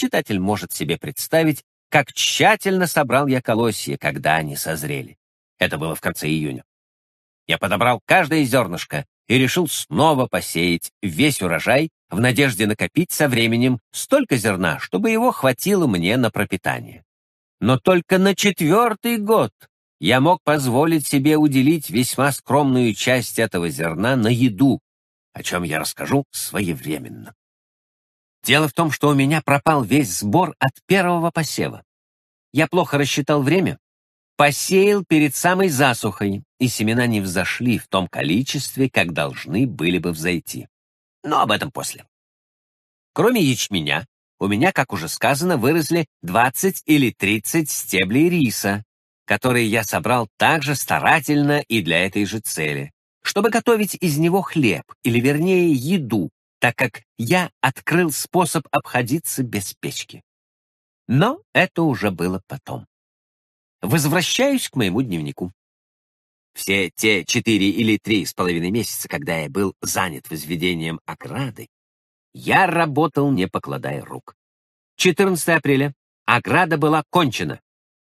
читатель может себе представить, как тщательно собрал я колосья, когда они созрели. Это было в конце июня. Я подобрал каждое зернышко и решил снова посеять весь урожай в надежде накопить со временем столько зерна, чтобы его хватило мне на пропитание. Но только на четвертый год я мог позволить себе уделить весьма скромную часть этого зерна на еду, о чем я расскажу своевременно. Дело в том, что у меня пропал весь сбор от первого посева. Я плохо рассчитал время, посеял перед самой засухой, и семена не взошли в том количестве, как должны были бы взойти. Но об этом после. Кроме ячменя, у меня, как уже сказано, выросли 20 или 30 стеблей риса, которые я собрал также старательно и для этой же цели, чтобы готовить из него хлеб, или вернее еду, так как я открыл способ обходиться без печки. Но это уже было потом. Возвращаюсь к моему дневнику. Все те четыре или три с половиной месяца, когда я был занят возведением ограды, я работал, не покладая рук. 14 апреля. Ограда была кончена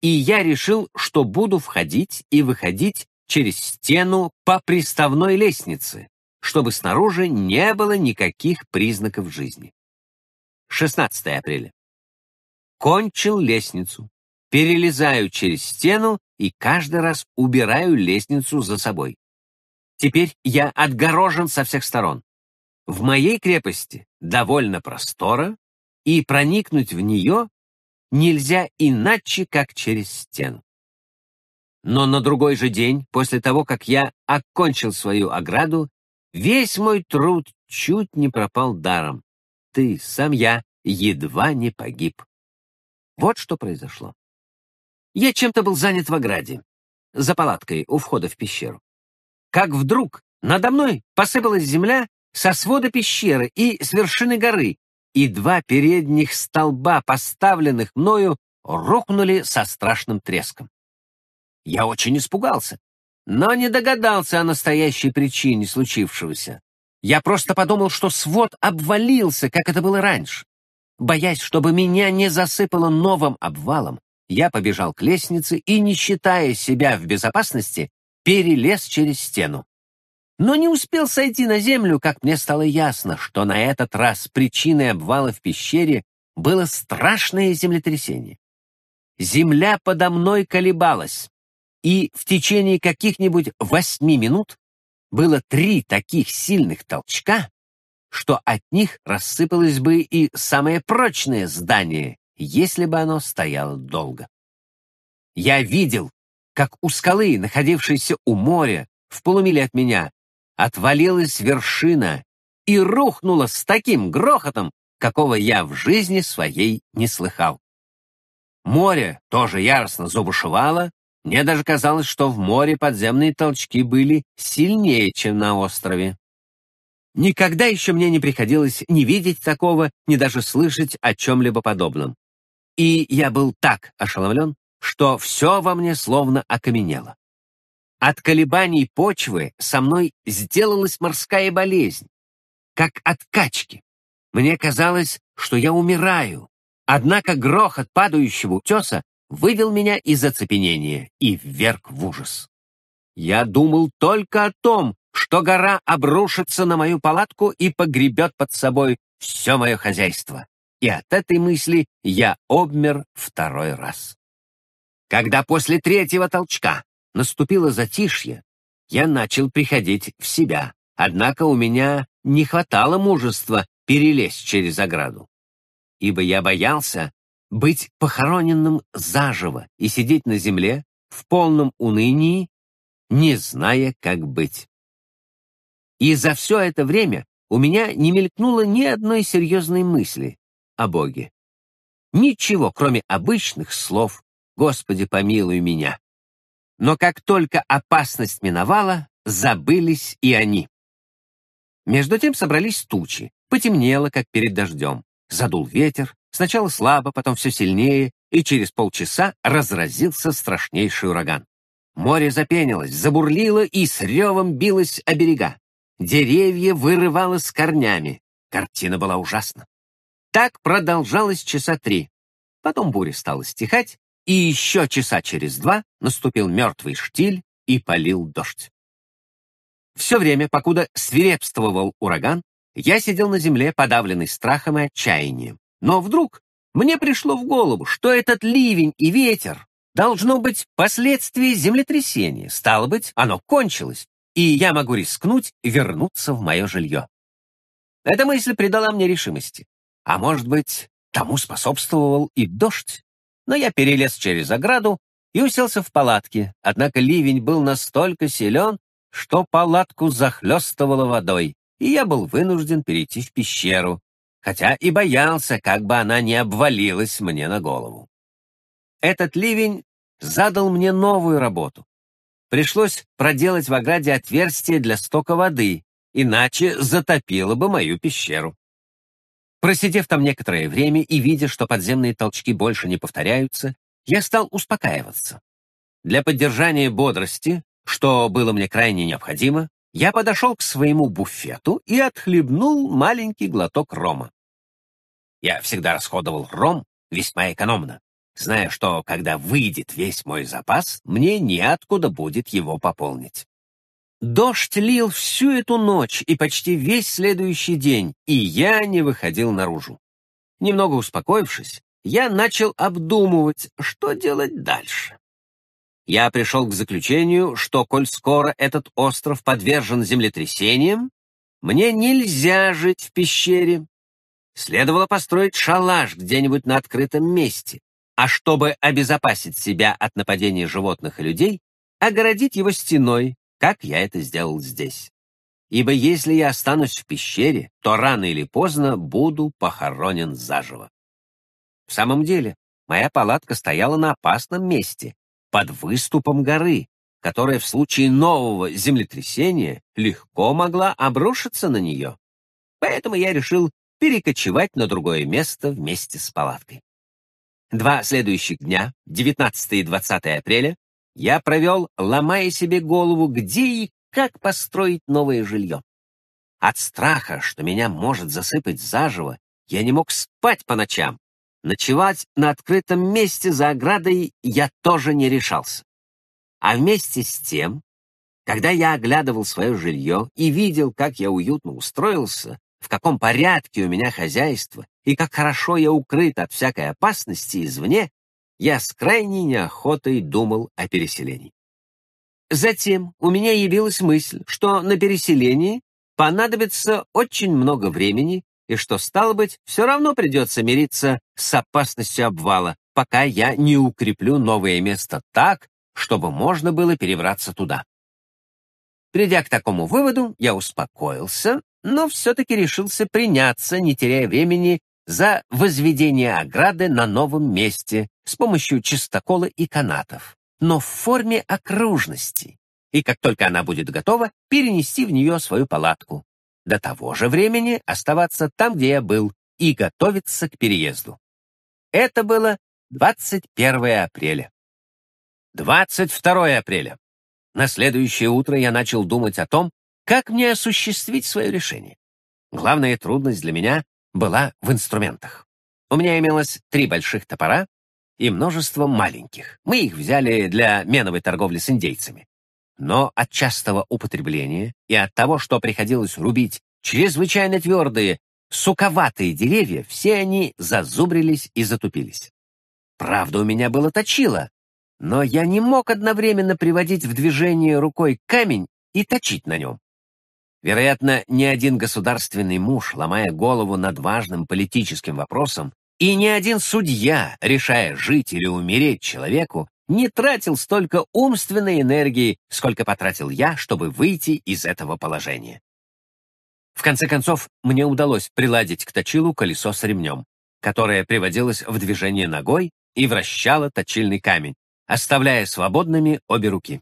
и я решил, что буду входить и выходить через стену по приставной лестнице, чтобы снаружи не было никаких признаков жизни. 16 апреля. Кончил лестницу, перелезаю через стену и каждый раз убираю лестницу за собой. Теперь я отгорожен со всех сторон. В моей крепости довольно простора, и проникнуть в нее нельзя иначе, как через стену. Но на другой же день, после того, как я окончил свою ограду, весь мой труд чуть не пропал даром. Ты, сам я, едва не погиб. Вот что произошло. Я чем-то был занят в ограде, за палаткой у входа в пещеру. Как вдруг надо мной посыпалась земля со свода пещеры и с вершины горы, и два передних столба, поставленных мною, рухнули со страшным треском. Я очень испугался, но не догадался о настоящей причине случившегося. Я просто подумал, что свод обвалился, как это было раньше. Боясь, чтобы меня не засыпало новым обвалом, я побежал к лестнице и, не считая себя в безопасности, перелез через стену. Но не успел сойти на землю, как мне стало ясно, что на этот раз причиной обвала в пещере было страшное землетрясение. Земля подо мной колебалась, и в течение каких-нибудь восьми минут было три таких сильных толчка, что от них рассыпалось бы и самое прочное здание, если бы оно стояло долго. Я видел, как у скалы, находившейся у моря, в полумиле от меня, отвалилась вершина и рухнула с таким грохотом, какого я в жизни своей не слыхал. Море тоже яростно забушевало, мне даже казалось, что в море подземные толчки были сильнее, чем на острове. Никогда еще мне не приходилось ни видеть такого, ни даже слышать о чем-либо подобном. И я был так ошеломлен, что все во мне словно окаменело. От колебаний почвы со мной сделалась морская болезнь, как от качки. Мне казалось, что я умираю. Однако грохот падающего утеса вывел меня из оцепенения и вверг в ужас. Я думал только о том, что гора обрушится на мою палатку и погребет под собой все мое хозяйство. И от этой мысли я обмер второй раз. Когда после третьего толчка наступило затишье, я начал приходить в себя, однако у меня не хватало мужества перелезть через ограду, ибо я боялся быть похороненным заживо и сидеть на земле в полном унынии, не зная, как быть. И за все это время у меня не мелькнуло ни одной серьезной мысли о Боге. Ничего, кроме обычных слов «Господи, помилуй меня». Но как только опасность миновала, забылись и они. Между тем собрались тучи, потемнело, как перед дождем. Задул ветер, сначала слабо, потом все сильнее, и через полчаса разразился страшнейший ураган. Море запенилось, забурлило и с ревом билось о берега. Деревья вырывало с корнями. Картина была ужасна. Так продолжалось часа три. Потом буря стала стихать, и еще часа через два наступил мертвый штиль и полил дождь. Все время, покуда свирепствовал ураган, я сидел на земле, подавленный страхом и отчаянием. Но вдруг мне пришло в голову, что этот ливень и ветер должно быть последствия землетрясения. Стало быть, оно кончилось, и я могу рискнуть вернуться в мое жилье. Эта мысль придала мне решимости. А может быть, тому способствовал и дождь. Но я перелез через ограду и уселся в палатке, однако ливень был настолько силен, что палатку захлестывало водой, и я был вынужден перейти в пещеру, хотя и боялся, как бы она не обвалилась мне на голову. Этот ливень задал мне новую работу. Пришлось проделать в ограде отверстие для стока воды, иначе затопило бы мою пещеру. Просидев там некоторое время и видя, что подземные толчки больше не повторяются, я стал успокаиваться. Для поддержания бодрости что было мне крайне необходимо, я подошел к своему буфету и отхлебнул маленький глоток рома. Я всегда расходовал ром весьма экономно, зная, что, когда выйдет весь мой запас, мне неоткуда будет его пополнить. Дождь лил всю эту ночь и почти весь следующий день, и я не выходил наружу. Немного успокоившись, я начал обдумывать, что делать дальше я пришел к заключению, что, коль скоро этот остров подвержен землетрясениям, мне нельзя жить в пещере. Следовало построить шалаш где-нибудь на открытом месте, а чтобы обезопасить себя от нападений животных и людей, огородить его стеной, как я это сделал здесь. Ибо если я останусь в пещере, то рано или поздно буду похоронен заживо. В самом деле, моя палатка стояла на опасном месте, под выступом горы, которая в случае нового землетрясения легко могла обрушиться на нее. Поэтому я решил перекочевать на другое место вместе с палаткой. Два следующих дня, 19 и 20 апреля, я провел, ломая себе голову, где и как построить новое жилье. От страха, что меня может засыпать заживо, я не мог спать по ночам, Ночевать на открытом месте за оградой я тоже не решался. А вместе с тем, когда я оглядывал свое жилье и видел, как я уютно устроился, в каком порядке у меня хозяйство и как хорошо я укрыт от всякой опасности извне, я с крайней неохотой думал о переселении. Затем у меня явилась мысль, что на переселении понадобится очень много времени и что, стало быть, все равно придется мириться с опасностью обвала, пока я не укреплю новое место так, чтобы можно было перебраться туда. Придя к такому выводу, я успокоился, но все-таки решился приняться, не теряя времени, за возведение ограды на новом месте с помощью чистокола и канатов, но в форме окружности, и как только она будет готова, перенести в нее свою палатку, до того же времени оставаться там, где я был, и готовиться к переезду. Это было 21 апреля. 22 апреля. На следующее утро я начал думать о том, как мне осуществить свое решение. Главная трудность для меня была в инструментах. У меня имелось три больших топора и множество маленьких. Мы их взяли для меновой торговли с индейцами. Но от частого употребления и от того, что приходилось рубить чрезвычайно твердые, суковатые деревья, все они зазубрились и затупились. Правда, у меня было точило, но я не мог одновременно приводить в движение рукой камень и точить на нем. Вероятно, ни один государственный муж, ломая голову над важным политическим вопросом, и ни один судья, решая жить или умереть человеку, не тратил столько умственной энергии, сколько потратил я, чтобы выйти из этого положения. В конце концов, мне удалось приладить к точилу колесо с ремнем, которое приводилось в движение ногой и вращало точильный камень, оставляя свободными обе руки.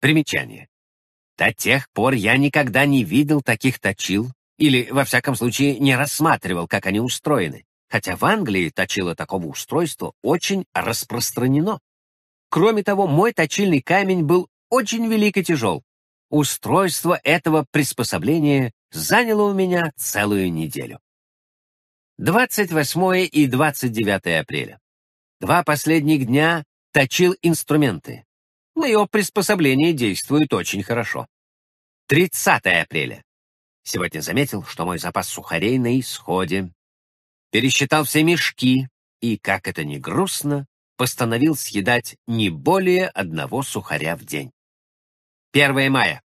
Примечание. До тех пор я никогда не видел таких точил или, во всяком случае, не рассматривал, как они устроены, хотя в Англии точило такого устройства очень распространено. Кроме того, мой точильный камень был очень велик и тяжел. Устройство этого приспособления заняло у меня целую неделю. 28 и 29 апреля. Два последних дня точил инструменты. Мое приспособление действует очень хорошо. 30 апреля. Сегодня заметил, что мой запас сухарей на исходе. Пересчитал все мешки и, как это ни грустно, постановил съедать не более одного сухаря в день. 1 мая.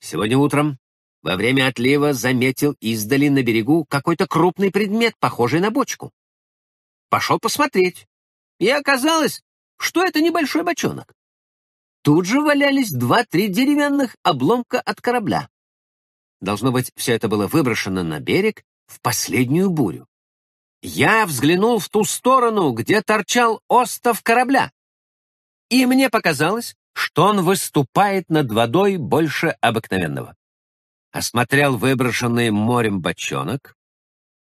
Сегодня утром во время отлива заметил издали на берегу какой-то крупный предмет, похожий на бочку. Пошел посмотреть, и оказалось, что это небольшой бочонок. Тут же валялись два-три деревянных обломка от корабля. Должно быть, все это было выброшено на берег в последнюю бурю. Я взглянул в ту сторону, где торчал остов корабля, и мне показалось, что он выступает над водой больше обыкновенного. Осмотрел выброшенный морем бочонок.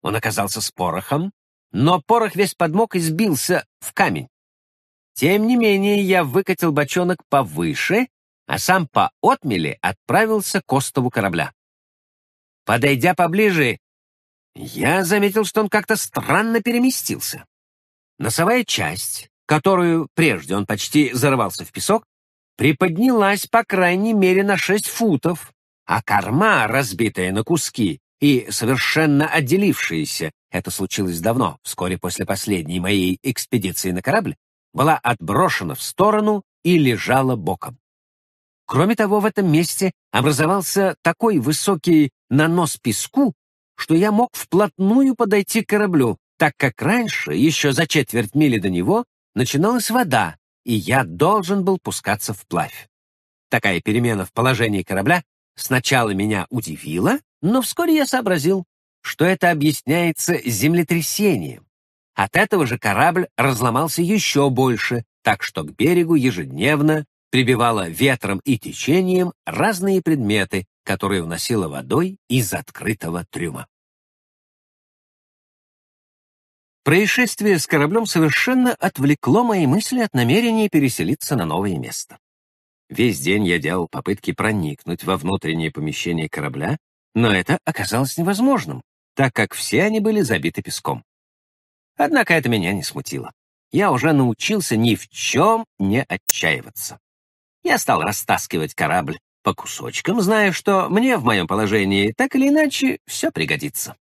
Он оказался с порохом, но порох весь подмок и сбился в камень. Тем не менее, я выкатил бочонок повыше, а сам по отмели отправился к остову корабля. Подойдя поближе, я заметил, что он как-то странно переместился. Носовая часть, которую прежде он почти зарывался в песок, приподнялась по крайней мере на шесть футов, а корма, разбитая на куски и совершенно отделившаяся, это случилось давно, вскоре после последней моей экспедиции на корабль, была отброшена в сторону и лежала боком. Кроме того, в этом месте образовался такой высокий нанос песку, что я мог вплотную подойти к кораблю, так как раньше, еще за четверть мили до него, начиналась вода, и я должен был пускаться вплавь. Такая перемена в положении корабля сначала меня удивила, но вскоре я сообразил, что это объясняется землетрясением, от этого же корабль разломался еще больше, так что к берегу ежедневно прибивало ветром и течением разные предметы, которые уносило водой из открытого трюма. Происшествие с кораблем совершенно отвлекло мои мысли от намерения переселиться на новое место. Весь день я делал попытки проникнуть во внутреннее помещение корабля, но это оказалось невозможным, так как все они были забиты песком. Однако это меня не смутило. Я уже научился ни в чем не отчаиваться. Я стал растаскивать корабль по кусочкам, зная, что мне в моем положении так или иначе все пригодится.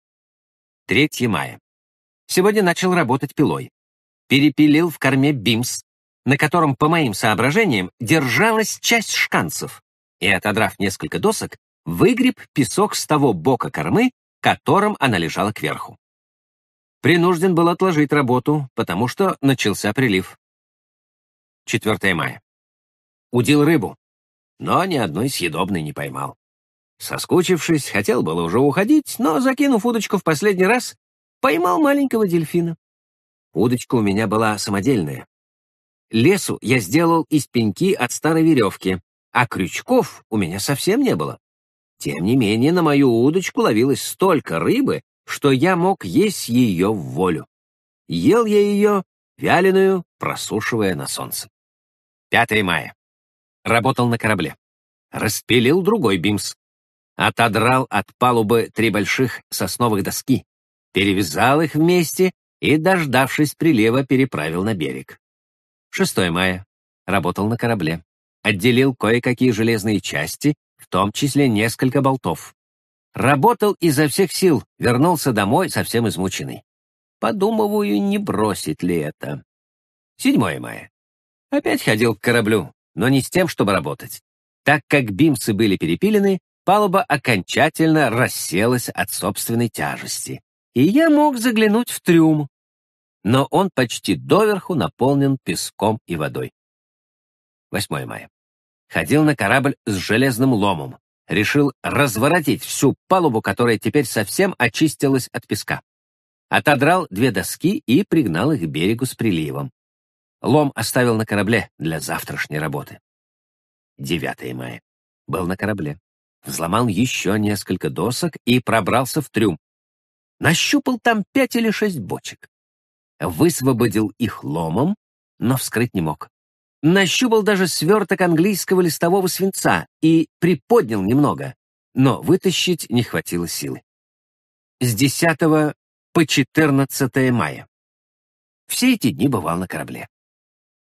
3 мая. Сегодня начал работать пилой. Перепилил в корме бимс, на котором, по моим соображениям, держалась часть шканцев, и, отодрав несколько досок, выгреб песок с того бока кормы, которым она лежала кверху. Принужден был отложить работу, потому что начался прилив. 4 мая. Удил рыбу, но ни одной съедобной не поймал. Соскучившись, хотел было уже уходить, но, закинув удочку в последний раз, поймал маленького дельфина. Удочка у меня была самодельная. Лесу я сделал из пеньки от старой веревки, а крючков у меня совсем не было. Тем не менее, на мою удочку ловилось столько рыбы, что я мог есть ее в волю. Ел я ее вяленую, просушивая на солнце. 5 мая. Работал на корабле. Распилил другой бимс. Отодрал от палубы три больших сосновых доски, перевязал их вместе и, дождавшись прилива, переправил на берег. 6 мая. Работал на корабле. Отделил кое-какие железные части, в том числе несколько болтов. Работал изо всех сил, вернулся домой совсем измученный. Подумываю, не бросить ли это. 7 мая. Опять ходил к кораблю, но не с тем, чтобы работать. Так как бимсы были перепилены, палуба окончательно расселась от собственной тяжести, и я мог заглянуть в трюм. Но он почти доверху наполнен песком и водой. 8 мая. Ходил на корабль с железным ломом решил разворотить всю палубу, которая теперь совсем очистилась от песка. Отодрал две доски и пригнал их к берегу с приливом. Лом оставил на корабле для завтрашней работы. 9 мая. Был на корабле. Взломал еще несколько досок и пробрался в трюм. Нащупал там пять или шесть бочек. Высвободил их ломом, но вскрыть не мог нащупал даже сверток английского листового свинца и приподнял немного, но вытащить не хватило силы. С 10 по 14 мая. Все эти дни бывал на корабле.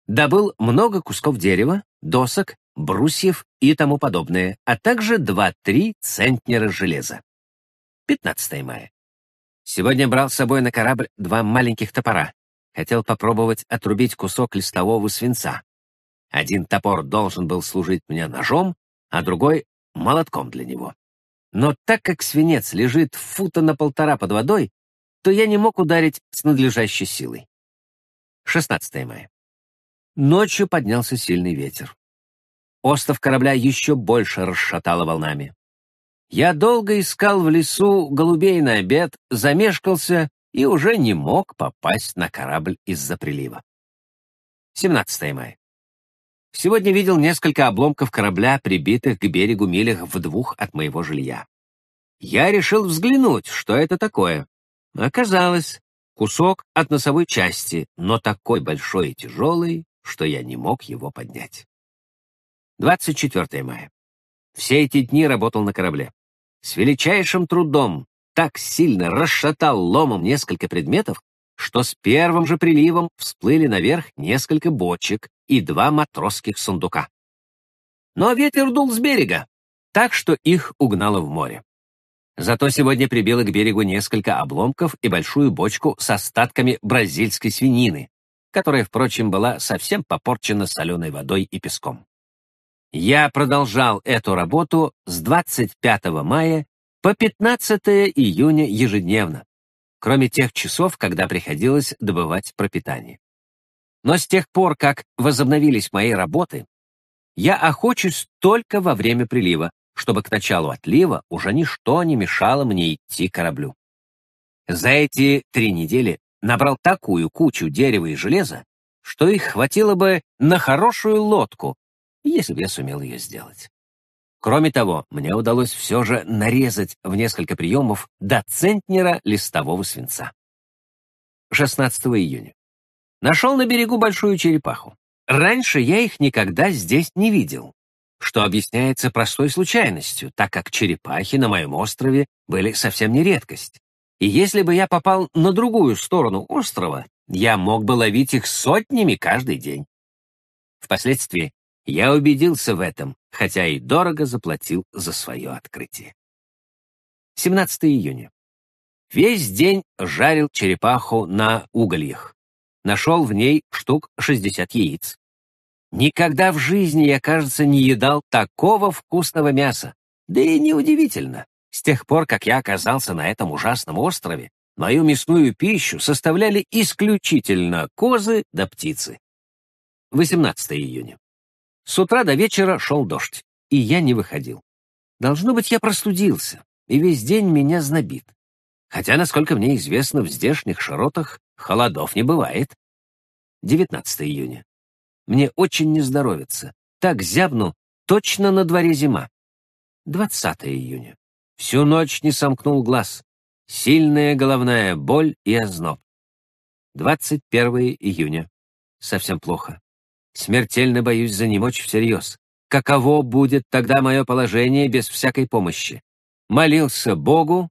Добыл много кусков дерева, досок, брусьев и тому подобное, а также 2-3 центнера железа. 15 мая. Сегодня брал с собой на корабль два маленьких топора. Хотел попробовать отрубить кусок листового свинца. Один топор должен был служить мне ножом, а другой — молотком для него. Но так как свинец лежит фута на полтора под водой, то я не мог ударить с надлежащей силой. 16 мая. Ночью поднялся сильный ветер. Остов корабля еще больше расшатало волнами. Я долго искал в лесу голубей на обед, замешкался и уже не мог попасть на корабль из-за прилива. 17 мая. Сегодня видел несколько обломков корабля, прибитых к берегу милях в двух от моего жилья. Я решил взглянуть, что это такое. Оказалось, кусок от носовой части, но такой большой и тяжелый, что я не мог его поднять. 24 мая. Все эти дни работал на корабле с величайшим трудом так сильно расшатал ломом несколько предметов, что с первым же приливом всплыли наверх несколько бочек и два матросских сундука. Но ветер дул с берега, так что их угнало в море. Зато сегодня прибило к берегу несколько обломков и большую бочку с остатками бразильской свинины, которая, впрочем, была совсем попорчена соленой водой и песком. Я продолжал эту работу с 25 мая по 15 июня ежедневно, кроме тех часов, когда приходилось добывать пропитание. Но с тех пор, как возобновились мои работы, я охочусь только во время прилива, чтобы к началу отлива уже ничто не мешало мне идти кораблю. За эти три недели набрал такую кучу дерева и железа, что их хватило бы на хорошую лодку, если бы я сумел ее сделать. Кроме того, мне удалось все же нарезать в несколько приемов до центнера листового свинца. 16 июня. Нашел на берегу большую черепаху. Раньше я их никогда здесь не видел, что объясняется простой случайностью, так как черепахи на моем острове были совсем не редкость. И если бы я попал на другую сторону острова, я мог бы ловить их сотнями каждый день. Впоследствии я убедился в этом, хотя и дорого заплатил за свое открытие. 17 июня. Весь день жарил черепаху на угольях. Нашел в ней штук 60 яиц. Никогда в жизни я, кажется, не едал такого вкусного мяса. Да и неудивительно. С тех пор, как я оказался на этом ужасном острове, мою мясную пищу составляли исключительно козы да птицы. 18 июня. С утра до вечера шел дождь, и я не выходил. Должно быть, я простудился, и весь день меня знобит. Хотя, насколько мне известно, в здешних широтах холодов не бывает. 19 июня. Мне очень не здоровится. Так зябну, точно на дворе зима. 20 июня. Всю ночь не сомкнул глаз. Сильная головная боль и озноб. 21 июня. Совсем плохо. Смертельно боюсь занемочь всерьез. Каково будет тогда мое положение без всякой помощи? Молился Богу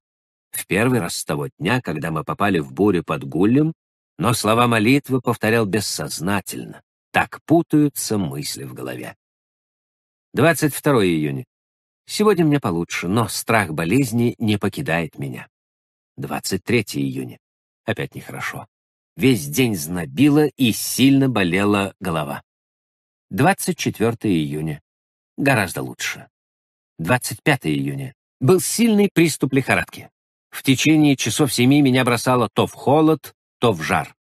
в первый раз с того дня, когда мы попали в бурю под Гулем, но слова молитвы повторял бессознательно. Так путаются мысли в голове. 22 июня. Сегодня мне получше, но страх болезни не покидает меня. 23 июня. Опять нехорошо. Весь день знобило и сильно болела голова. 24 июня. Гораздо лучше. 25 июня. Был сильный приступ лихорадки. В течение часов семи меня бросало то в холод, то в жар.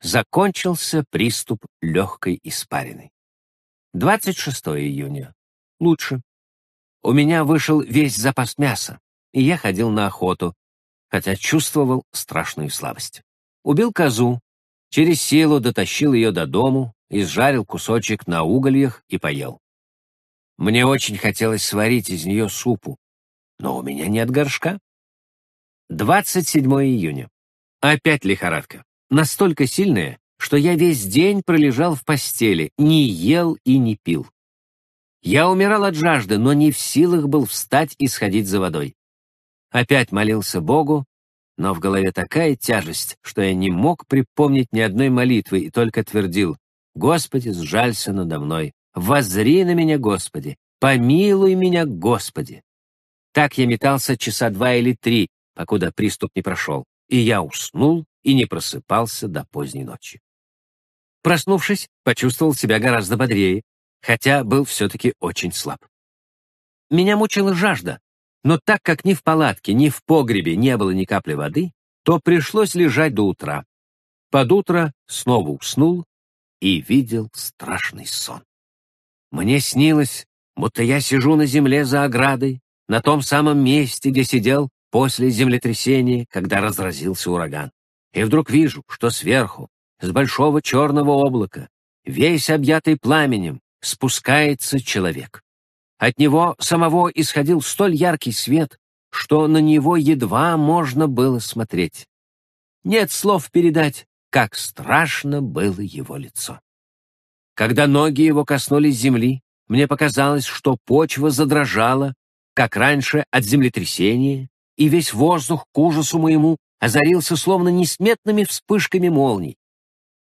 Закончился приступ легкой испарины. 26 июня. Лучше. У меня вышел весь запас мяса, и я ходил на охоту, хотя чувствовал страшную слабость. Убил козу, через силу дотащил ее до дому, изжарил кусочек на угольях и поел. Мне очень хотелось сварить из нее супу, но у меня нет горшка. 27 июня. Опять лихорадка. Настолько сильная, что я весь день пролежал в постели, не ел и не пил. Я умирал от жажды, но не в силах был встать и сходить за водой. Опять молился Богу, но в голове такая тяжесть, что я не мог припомнить ни одной молитвы и только твердил «Господи, сжалься надо мной, возри на меня, Господи, помилуй меня, Господи». Так я метался часа два или три, покуда приступ не прошел, и я уснул и не просыпался до поздней ночи. Проснувшись, почувствовал себя гораздо бодрее, хотя был все-таки очень слаб. Меня мучила жажда, но так как ни в палатке, ни в погребе не было ни капли воды, то пришлось лежать до утра. Под утро снова уснул и видел страшный сон. Мне снилось, будто я сижу на земле за оградой, на том самом месте, где сидел после землетрясения, когда разразился ураган. И вдруг вижу, что сверху, с большого черного облака, весь объятый пламенем, спускается человек. От него самого исходил столь яркий свет, что на него едва можно было смотреть. Нет слов передать, как страшно было его лицо. Когда ноги его коснулись земли, мне показалось, что почва задрожала, как раньше от землетрясения, и весь воздух к ужасу моему озарился словно несметными вспышками молний.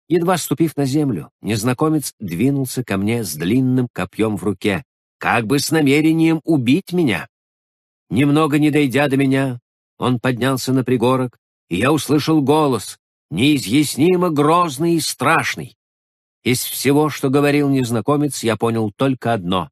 Едва ступив на землю, незнакомец двинулся ко мне с длинным копьем в руке, как бы с намерением убить меня. Немного не дойдя до меня, он поднялся на пригорок, и я услышал голос, неизъяснимо грозный и страшный. Из всего, что говорил незнакомец, я понял только одно.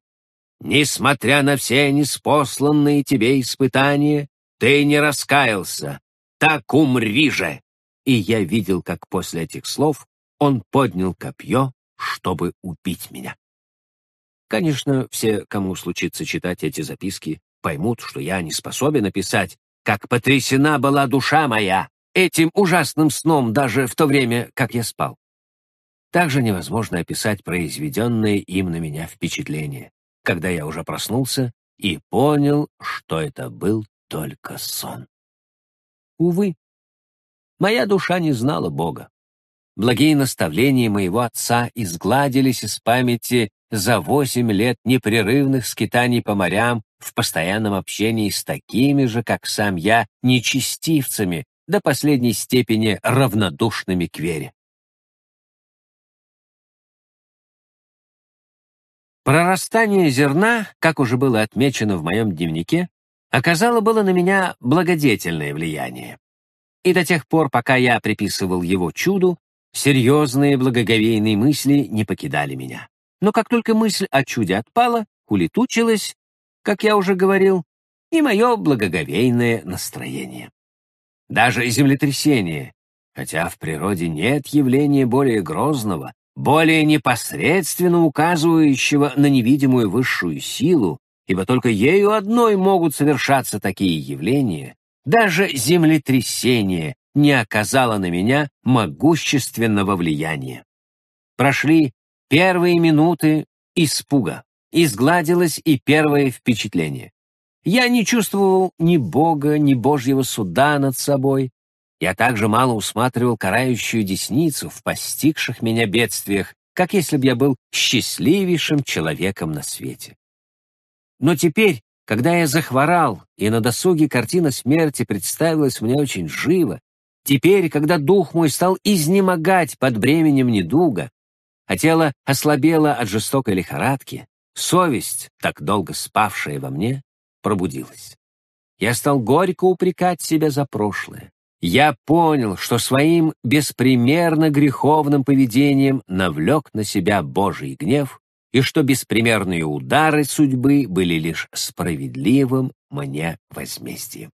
Несмотря на все неспосланные тебе испытания, ты не раскаялся. Так умри же! И я видел, как после этих слов он поднял копье, чтобы убить меня. Конечно, все, кому случится читать эти записки, поймут, что я не способен описать, как потрясена была душа моя этим ужасным сном даже в то время, как я спал. Также невозможно описать произведенное им на меня впечатление, когда я уже проснулся и понял, что это был только сон. Увы, моя душа не знала Бога. Благие наставления моего отца изгладились из памяти за восемь лет непрерывных скитаний по морям в постоянном общении с такими же, как сам я, нечестивцами, до последней степени равнодушными к вере. Прорастание зерна, как уже было отмечено в моем дневнике, оказало было на меня благодетельное влияние. И до тех пор, пока я приписывал его чуду, серьезные благоговейные мысли не покидали меня. Но как только мысль о чуде отпала, улетучилась, как я уже говорил, и мое благоговейное настроение. Даже землетрясение, хотя в природе нет явления более грозного, более непосредственно указывающего на невидимую высшую силу, ибо только ею одной могут совершаться такие явления, даже землетрясение не оказало на меня могущественного влияния. Прошли Первые минуты испуга. Изгладилось и первое впечатление. Я не чувствовал ни Бога, ни Божьего суда над собой. Я также мало усматривал карающую десницу в постигших меня бедствиях, как если бы я был счастливейшим человеком на свете. Но теперь, когда я захворал, и на досуге картина смерти представилась мне очень живо, теперь, когда дух мой стал изнемогать под бременем недуга, а тело ослабело от жестокой лихорадки, совесть, так долго спавшая во мне, пробудилась. Я стал горько упрекать себя за прошлое. Я понял, что своим беспримерно греховным поведением навлек на себя Божий гнев и что беспримерные удары судьбы были лишь справедливым мне возмездием.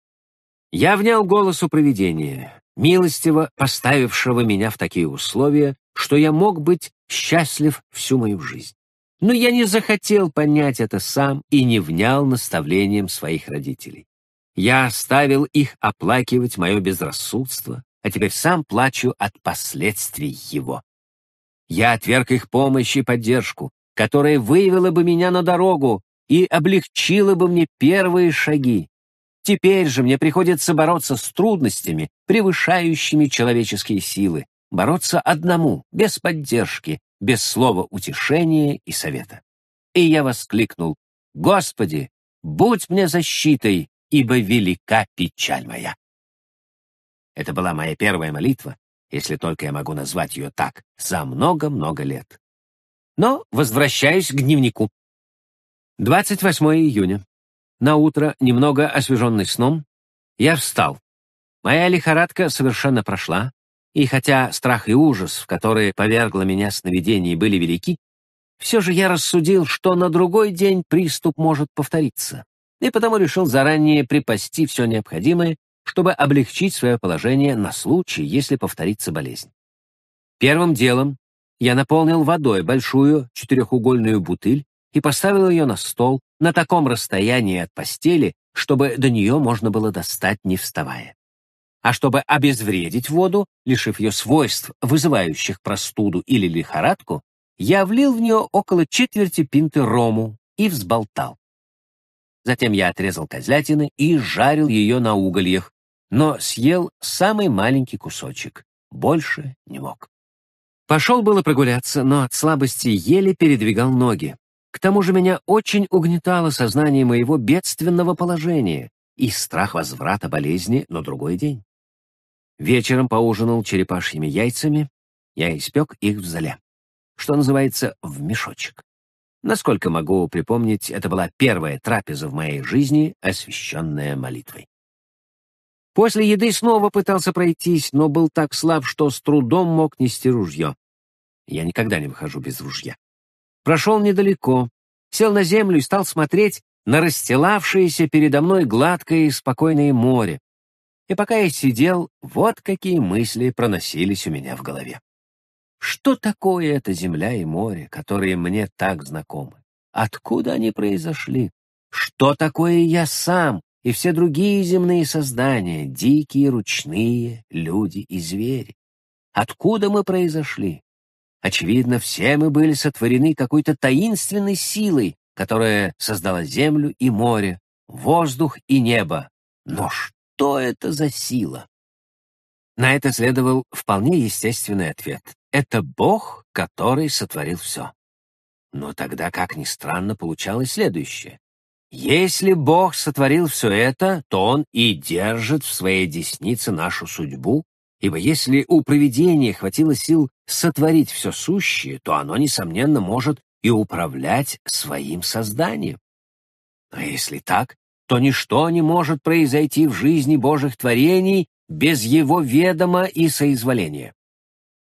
Я внял голосу провидения, милостиво поставившего меня в такие условия, что я мог быть счастлив всю мою жизнь. Но я не захотел понять это сам и не внял наставлениям своих родителей. Я оставил их оплакивать мое безрассудство, а теперь сам плачу от последствий его. Я отверг их помощь и поддержку, которая вывела бы меня на дорогу и облегчила бы мне первые шаги. Теперь же мне приходится бороться с трудностями, превышающими человеческие силы, бороться одному, без поддержки, без слова утешения и совета. И я воскликнул, «Господи, будь мне защитой, ибо велика печаль моя». Это была моя первая молитва, если только я могу назвать ее так, за много-много лет. Но возвращаюсь к дневнику. 28 июня. На утро, немного освеженный сном, я встал. Моя лихорадка совершенно прошла, и хотя страх и ужас, в которые повергло меня сновидение, были велики, все же я рассудил, что на другой день приступ может повториться, и потому решил заранее припасти все необходимое, чтобы облегчить свое положение на случай, если повторится болезнь. Первым делом я наполнил водой большую четырехугольную бутыль и поставил ее на стол на таком расстоянии от постели, чтобы до нее можно было достать, не вставая. А чтобы обезвредить воду, лишив ее свойств, вызывающих простуду или лихорадку, я влил в нее около четверти пинты рому и взболтал. Затем я отрезал козлятины и жарил ее на угольях, но съел самый маленький кусочек, больше не мог. Пошел было прогуляться, но от слабости еле передвигал ноги. К тому же меня очень угнетало сознание моего бедственного положения и страх возврата болезни на другой день. Вечером поужинал черепашьими яйцами, я испек их в зале, что называется, в мешочек. Насколько могу припомнить, это была первая трапеза в моей жизни, освященная молитвой. После еды снова пытался пройтись, но был так слаб, что с трудом мог нести ружье. Я никогда не выхожу без ружья прошел недалеко, сел на землю и стал смотреть на расстилавшееся передо мной гладкое и спокойное море. И пока я сидел, вот какие мысли проносились у меня в голове. Что такое эта земля и море, которые мне так знакомы? Откуда они произошли? Что такое я сам и все другие земные создания, дикие, ручные, люди и звери? Откуда мы произошли? Очевидно, все мы были сотворены какой-то таинственной силой, которая создала землю и море, воздух и небо. Но что это за сила? На это следовал вполне естественный ответ. Это Бог, который сотворил все. Но тогда, как ни странно, получалось следующее. Если Бог сотворил все это, то Он и держит в своей деснице нашу судьбу Ибо если у провидения хватило сил сотворить все сущее, то оно, несомненно, может и управлять своим созданием. А если так, то ничто не может произойти в жизни Божьих творений без его ведома и соизволения.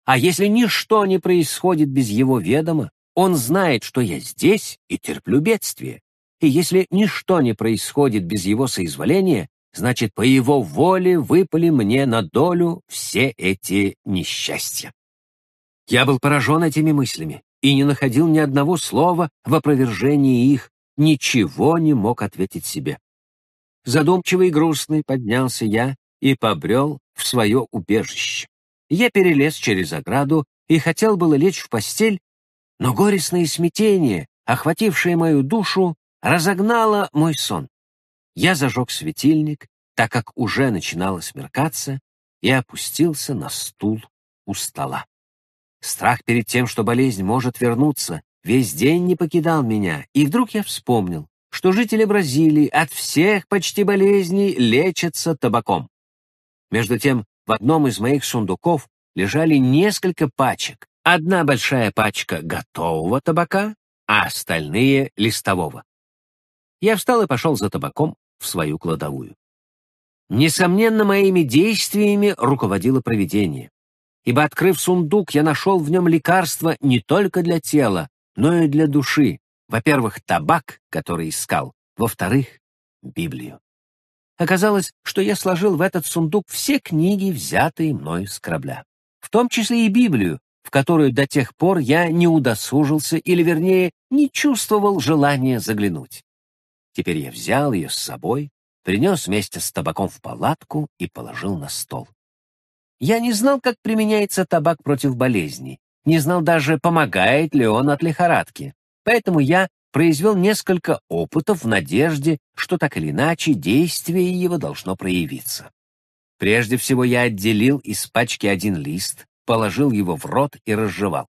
А если ничто не происходит без его ведома, он знает, что я здесь и терплю бедствие. И если ничто не происходит без его соизволения, значит, по его воле выпали мне на долю все эти несчастья. Я был поражен этими мыслями и не находил ни одного слова в опровержении их, ничего не мог ответить себе. Задумчивый и грустный поднялся я и побрел в свое убежище. Я перелез через ограду и хотел было лечь в постель, но горестное смятение, охватившее мою душу, разогнало мой сон. Я зажег светильник, так как уже начинало смеркаться, и опустился на стул у стола. Страх перед тем, что болезнь может вернуться, весь день не покидал меня, и вдруг я вспомнил, что жители Бразилии от всех почти болезней лечатся табаком. Между тем, в одном из моих сундуков лежали несколько пачек. Одна большая пачка готового табака, а остальные — листового. Я встал и пошел за табаком в свою кладовую. Несомненно, моими действиями руководило провидение, ибо, открыв сундук, я нашел в нем лекарство не только для тела, но и для души. Во-первых, табак, который искал, во-вторых, Библию. Оказалось, что я сложил в этот сундук все книги, взятые мною с корабля, в том числе и Библию, в которую до тех пор я не удосужился или, вернее, не чувствовал желания заглянуть. Теперь я взял ее с собой, принес вместе с табаком в палатку и положил на стол. Я не знал, как применяется табак против болезней, не знал даже, помогает ли он от лихорадки. Поэтому я произвел несколько опытов в надежде, что так или иначе действие его должно проявиться. Прежде всего я отделил из пачки один лист, положил его в рот и разжевал.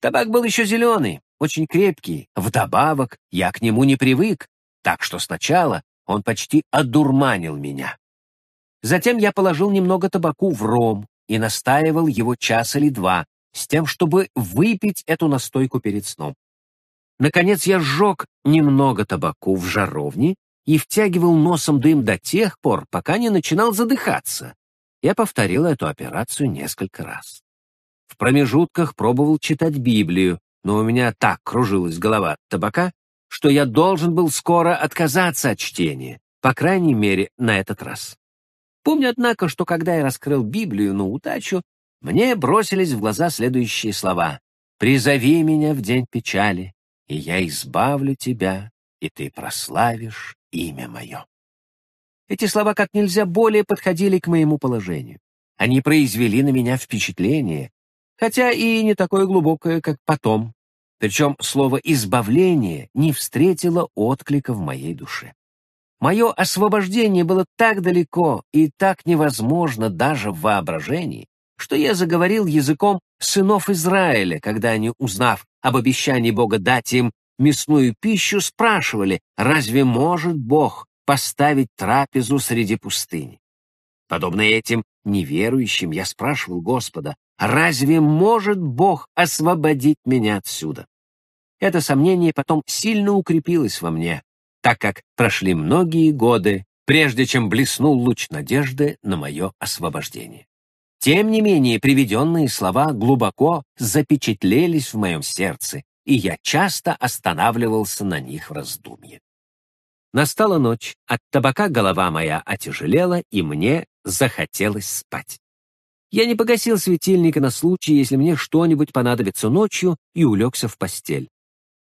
Табак был еще зеленый, очень крепкий, вдобавок я к нему не привык, так что сначала он почти одурманил меня. Затем я положил немного табаку в ром и настаивал его час или два, с тем, чтобы выпить эту настойку перед сном. Наконец я сжег немного табаку в жаровне и втягивал носом дым до тех пор, пока не начинал задыхаться. Я повторил эту операцию несколько раз. В промежутках пробовал читать Библию, но у меня так кружилась голова от табака, что я должен был скоро отказаться от чтения, по крайней мере, на этот раз. Помню, однако, что когда я раскрыл Библию на удачу, мне бросились в глаза следующие слова. «Призови меня в день печали, и я избавлю тебя, и ты прославишь имя мое». Эти слова как нельзя более подходили к моему положению. Они произвели на меня впечатление, хотя и не такое глубокое, как потом. Причем слово «избавление» не встретило отклика в моей душе. Мое освобождение было так далеко и так невозможно даже в воображении, что я заговорил языком сынов Израиля, когда они, узнав об обещании Бога дать им мясную пищу, спрашивали, разве может Бог поставить трапезу среди пустыни? Подобно этим неверующим я спрашивал Господа, разве может Бог освободить меня отсюда? Это сомнение потом сильно укрепилось во мне, так как прошли многие годы, прежде чем блеснул луч надежды на мое освобождение. Тем не менее, приведенные слова глубоко запечатлелись в моем сердце, и я часто останавливался на них в раздумье. Настала ночь, от табака голова моя отяжелела, и мне захотелось спать. Я не погасил светильника на случай, если мне что-нибудь понадобится ночью, и улегся в постель.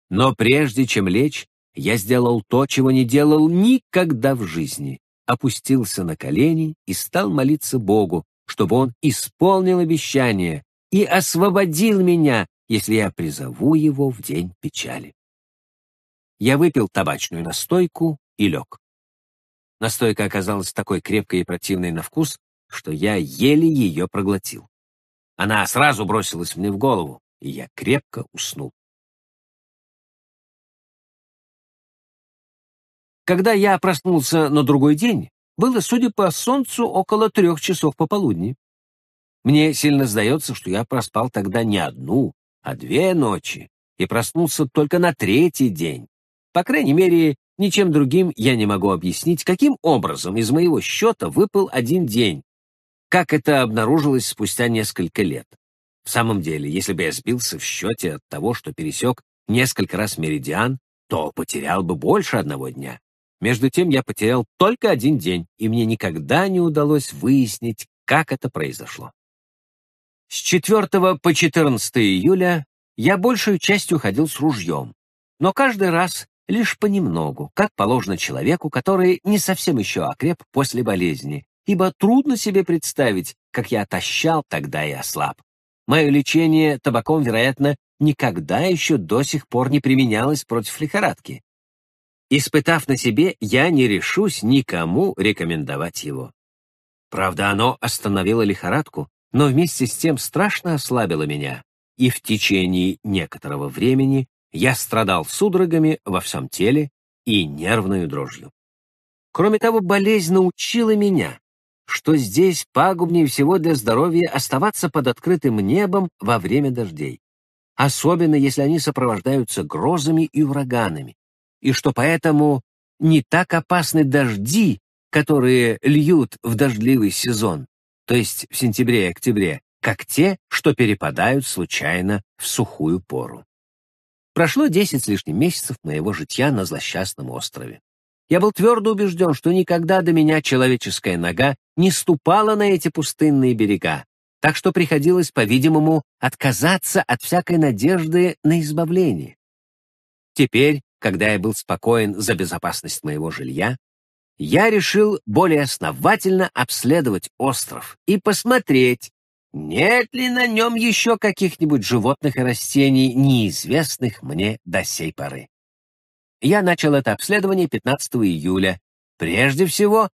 Но прежде чем лечь, я сделал то, чего не делал никогда в жизни. Опустился на колени и стал молиться Богу, чтобы Он исполнил обещание и освободил меня, если я призову Его в день печали. Я выпил табачную настойку и лег. Настойка оказалась такой крепкой и противной на вкус, что я еле ее проглотил. Она сразу бросилась мне в голову, и я крепко уснул. Когда я проснулся на другой день, было, судя по солнцу, около трех часов пополудни. Мне сильно сдается, что я проспал тогда не одну, а две ночи, и проснулся только на третий день. По крайней мере, ничем другим я не могу объяснить, каким образом из моего счета выпал один день, как это обнаружилось спустя несколько лет. В самом деле, если бы я сбился в счете от того, что пересек несколько раз меридиан, то потерял бы больше одного дня. Между тем я потерял только один день, и мне никогда не удалось выяснить, как это произошло. С 4 по 14 июля я большую частью ходил с ружьем, но каждый раз лишь понемногу, как положено человеку, который не совсем еще окреп после болезни, ибо трудно себе представить, как я отощал тогда и ослаб. Мое лечение табаком, вероятно, никогда еще до сих пор не применялось против лихорадки. Испытав на себе, я не решусь никому рекомендовать его. Правда, оно остановило лихорадку, но вместе с тем страшно ослабило меня, и в течение некоторого времени я страдал судорогами во всем теле и нервную дрожью. Кроме того, болезнь научила меня, что здесь пагубнее всего для здоровья оставаться под открытым небом во время дождей, особенно если они сопровождаются грозами и ураганами, и что поэтому не так опасны дожди, которые льют в дождливый сезон, то есть в сентябре и октябре, как те, что перепадают случайно в сухую пору. Прошло десять с лишним месяцев моего житья на злосчастном острове. Я был твердо убежден, что никогда до меня человеческая нога не ступала на эти пустынные берега, так что приходилось, по-видимому, отказаться от всякой надежды на избавление. Теперь, когда я был спокоен за безопасность моего жилья, я решил более основательно обследовать остров и посмотреть, нет ли на нем еще каких-нибудь животных и растений, неизвестных мне до сей поры. Я начал это обследование 15 июля. Прежде всего,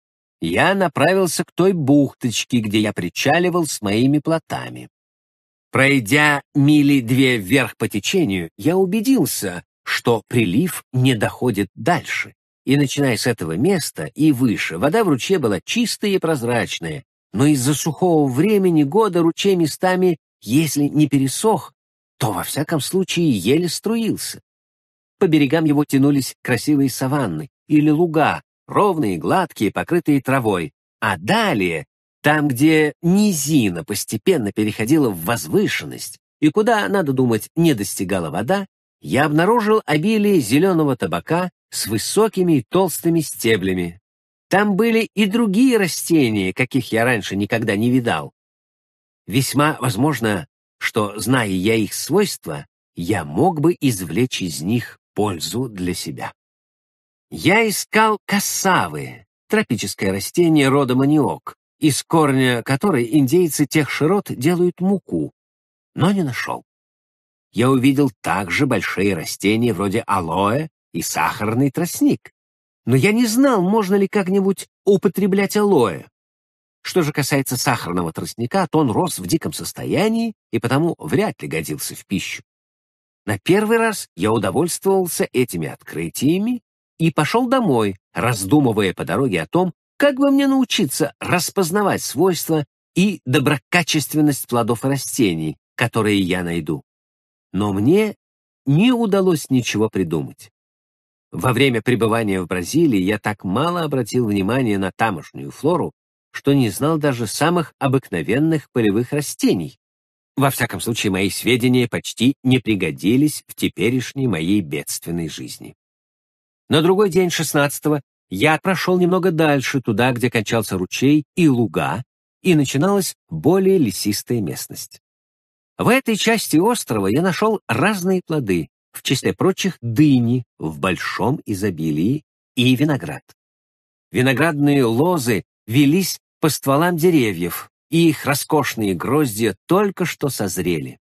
я направился к той бухточке, где я причаливал с моими плотами. Пройдя мили две вверх по течению, я убедился, что прилив не доходит дальше, И начиная с этого места и выше, вода в ручье была чистая и прозрачная, но из-за сухого времени года ручей местами, если не пересох, то во всяком случае еле струился. По берегам его тянулись красивые саванны или луга, ровные, гладкие, покрытые травой. А далее, там, где низина постепенно переходила в возвышенность, и куда, надо думать, не достигала вода, я обнаружил обилие зеленого табака с высокими и толстыми стеблями. Там были и другие растения, каких я раньше никогда не видал. Весьма возможно, что, зная я их свойства, я мог бы извлечь из них пользу для себя. Я искал кассавы, тропическое растение рода маниок, из корня которой индейцы тех широт делают муку, но не нашел. Я увидел также большие растения вроде алоэ и сахарный тростник. Но я не знал, можно ли как-нибудь употреблять алоэ. Что же касается сахарного тростника, то он рос в диком состоянии и потому вряд ли годился в пищу. На первый раз я удовольствовался этими открытиями и пошел домой, раздумывая по дороге о том, как бы мне научиться распознавать свойства и доброкачественность плодов растений, которые я найду. Но мне не удалось ничего придумать. Во время пребывания в Бразилии я так мало обратил внимания на тамошнюю флору, что не знал даже самых обыкновенных полевых растений, во всяком случае, мои сведения почти не пригодились в теперешней моей бедственной жизни. На другой день, 16-го, я прошел немного дальше, туда, где кончался ручей и луга, и начиналась более лесистая местность. В этой части острова я нашел разные плоды, в числе прочих дыни в большом изобилии и виноград. Виноградные лозы велись по стволам деревьев, и их роскошные гроздья только что созрели.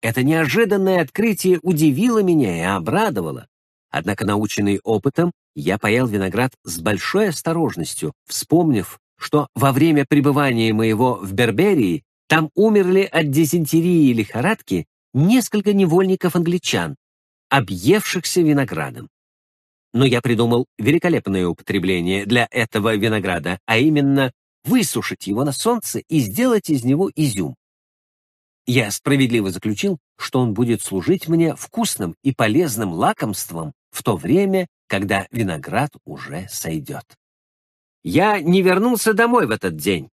Это неожиданное открытие удивило меня и обрадовало. Однако, наученный опытом, я паял виноград с большой осторожностью, вспомнив, что во время пребывания моего в Берберии там умерли от дизентерии и лихорадки несколько невольников-англичан, объевшихся виноградом. Но я придумал великолепное употребление для этого винограда, а именно высушить его на солнце и сделать из него изюм. Я справедливо заключил, что он будет служить мне вкусным и полезным лакомством в то время, когда виноград уже сойдет. Я не вернулся домой в этот день.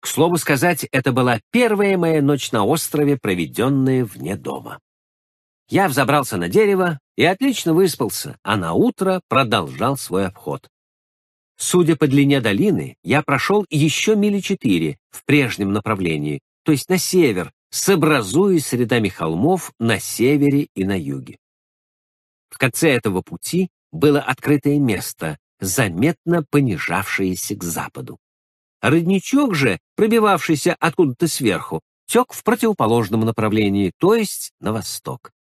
К слову сказать, это была первая моя ночь на острове, проведенная вне дома. Я взобрался на дерево и отлично выспался, а на утро продолжал свой обход. Судя по длине долины, я прошел еще мили четыре в прежнем направлении, то есть на север, сообразуясь с рядами холмов на севере и на юге. В конце этого пути было открытое место, заметно понижавшееся к западу. Родничок же, пробивавшийся откуда-то сверху, тек в противоположном направлении, то есть на восток.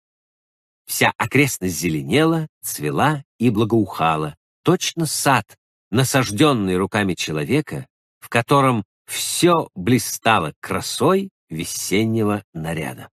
Вся окрестность зеленела, цвела и благоухала, точно сад, насажденный руками человека, в котором все блистало красой весеннего наряда.